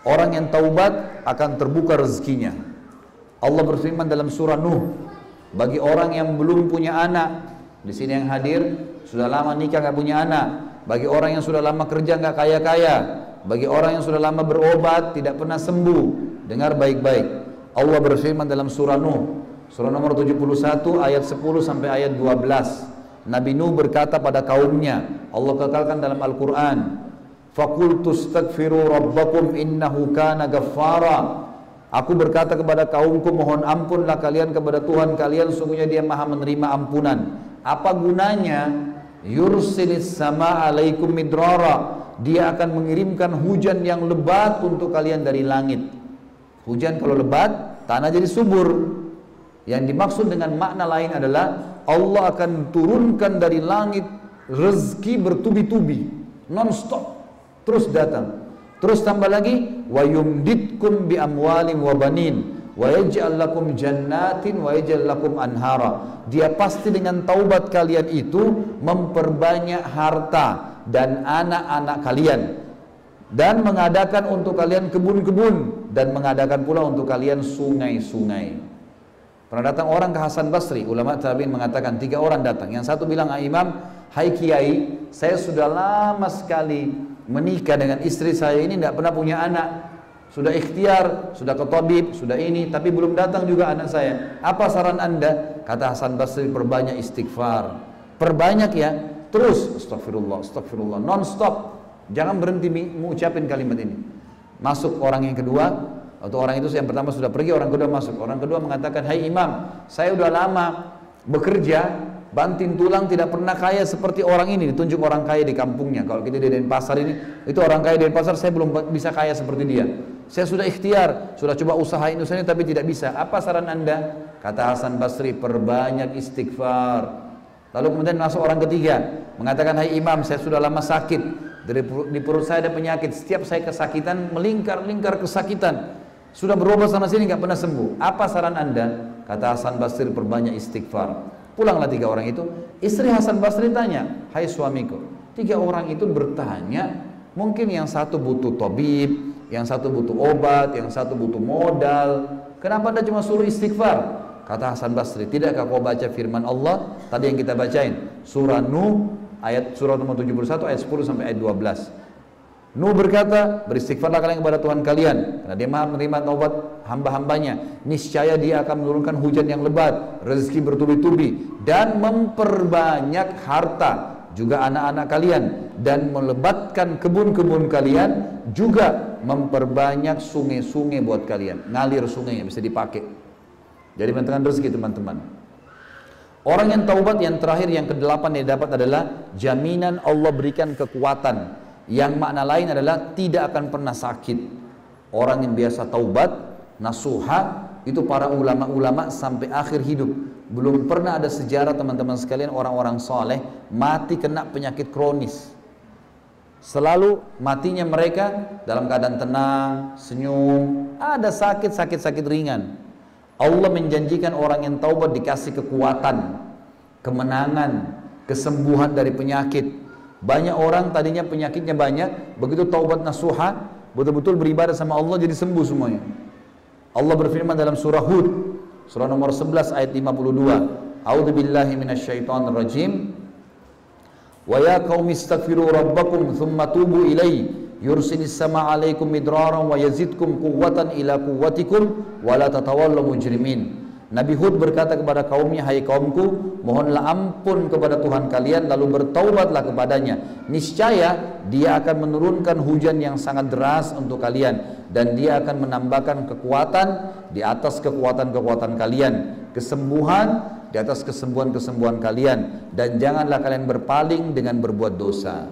Orang yang taubat akan terbuka rezekinya. Allah berfirman dalam surah Nuh, bagi orang yang belum punya anak, di sini yang hadir sudah lama nikah nggak punya anak, bagi orang yang sudah lama kerja nggak kaya-kaya, bagi orang yang sudah lama berobat tidak pernah sembuh, dengar baik-baik. Allah berfirman dalam surah Nuh, surah nomor 71 ayat 10 sampai ayat 12. Nabi Nuh berkata pada kaumnya, Allah kekalkan dalam Al-Quran, Fakultu stagfiru rabbakum innahu kana gaffara. Aku berkata kepada kaumku mohon ampunlah kalian kepada Tuhan kalian sungguhnya dia maha menerima ampunan. Apa gunanya? Yursilis sama alaikum midrara. Dia akan mengirimkan hujan yang lebat untuk kalian dari langit. Hujan kalau lebat, tanah jadi subur. Yang dimaksud dengan makna lain adalah Allah akan turunkan dari langit rezeki bertubi-tubi, non-stop terus datang. Terus tambah lagi wa yumditkum bi amwalin wa banin wa yaj'al lakum jannatin wa yaj'al lakum anhara. Dia pasti dengan taubat kalian itu memperbanyak harta dan anak-anak kalian. Dan mengadakan untuk kalian kebun-kebun dan mengadakan pula untuk kalian sungai-sungai. Pernah datang orang ke Hasan Basri, ulama tabi'in mengatakan tiga orang datang. Yang satu bilang, ah, Imam, hai kiai, saya sudah lama sekali menikah dengan istri saya ini tidak pernah punya anak sudah ikhtiar, sudah ke tabib, sudah ini, tapi belum datang juga anak saya. Apa saran anda? Kata Hasan Basri, perbanyak istighfar. Perbanyak ya, terus astagfirullah, astagfirullah, non stop. Jangan berhenti mengucapin kalimat ini. Masuk orang yang kedua, atau orang itu yang pertama sudah pergi, orang kedua masuk. Orang kedua mengatakan, Hai imam, saya sudah lama bekerja, Banting tulang tidak pernah kaya seperti orang ini ditunjuk orang kaya di kampungnya. Kalau kita di Denpasar ini, itu orang kaya di Denpasar saya belum bisa kaya seperti dia. Saya sudah ikhtiar, sudah coba usaha ini tapi tidak bisa. Apa saran anda? Kata Hasan Basri, perbanyak istighfar. Lalu kemudian masuk orang ketiga, mengatakan, Hai Imam, saya sudah lama sakit. Dari di perut saya ada penyakit. Setiap saya kesakitan, melingkar-lingkar kesakitan. Sudah berobat sana sini nggak pernah sembuh. Apa saran anda? Kata Hasan Basri, perbanyak istighfar. Pulanglah tiga orang itu. Istri Hasan Basri tanya, Hai suamiku. Tiga orang itu bertanya, mungkin yang satu butuh tabib, yang satu butuh obat, yang satu butuh modal. Kenapa anda cuma suruh istighfar? Kata Hasan Basri, tidakkah kau baca firman Allah tadi yang kita bacain? Surah Nuh ayat surah nomor 71 ayat 10 sampai ayat 12. Nuh berkata, beristighfarlah kalian kepada Tuhan kalian, karena dia maha menerima taubat hamba-hambanya. Niscaya dia akan menurunkan hujan yang lebat, rezeki bertubi-tubi, dan memperbanyak harta juga anak-anak kalian. Dan melebatkan kebun-kebun kalian juga memperbanyak sungai-sungai buat kalian. Ngalir sungai yang bisa dipakai. Jadi menentukan rezeki teman-teman. Orang yang taubat yang terakhir yang kedelapan yang dapat adalah jaminan Allah berikan kekuatan yang makna lain adalah tidak akan pernah sakit. Orang yang biasa taubat, nasuha, itu para ulama-ulama sampai akhir hidup. Belum pernah ada sejarah teman-teman sekalian orang-orang soleh mati kena penyakit kronis. Selalu matinya mereka dalam keadaan tenang, senyum, ada sakit, sakit, sakit ringan. Allah menjanjikan orang yang taubat dikasih kekuatan, kemenangan, kesembuhan dari penyakit, banyak orang tadinya penyakitnya banyak, begitu taubat nasuha, betul-betul beribadah sama Allah jadi sembuh semuanya. Allah berfirman dalam surah Hud, surah nomor 11 ayat 52. A'udzu billahi minasyaitonir rajim. Wa ya qaumi istaghfiru rabbakum thumma tubu ilaihi yursilis sama alaikum midraran wa yazidkum quwwatan ila quwwatikum wa la tatawallaw mujrimin. Nabi Hud berkata kepada kaumnya, Hai kaumku, mohonlah ampun kepada Tuhan kalian, lalu bertaubatlah kepadanya. Niscaya dia akan menurunkan hujan yang sangat deras untuk kalian. Dan dia akan menambahkan kekuatan di atas kekuatan-kekuatan kalian. Kesembuhan di atas kesembuhan-kesembuhan kalian. Dan janganlah kalian berpaling dengan berbuat dosa.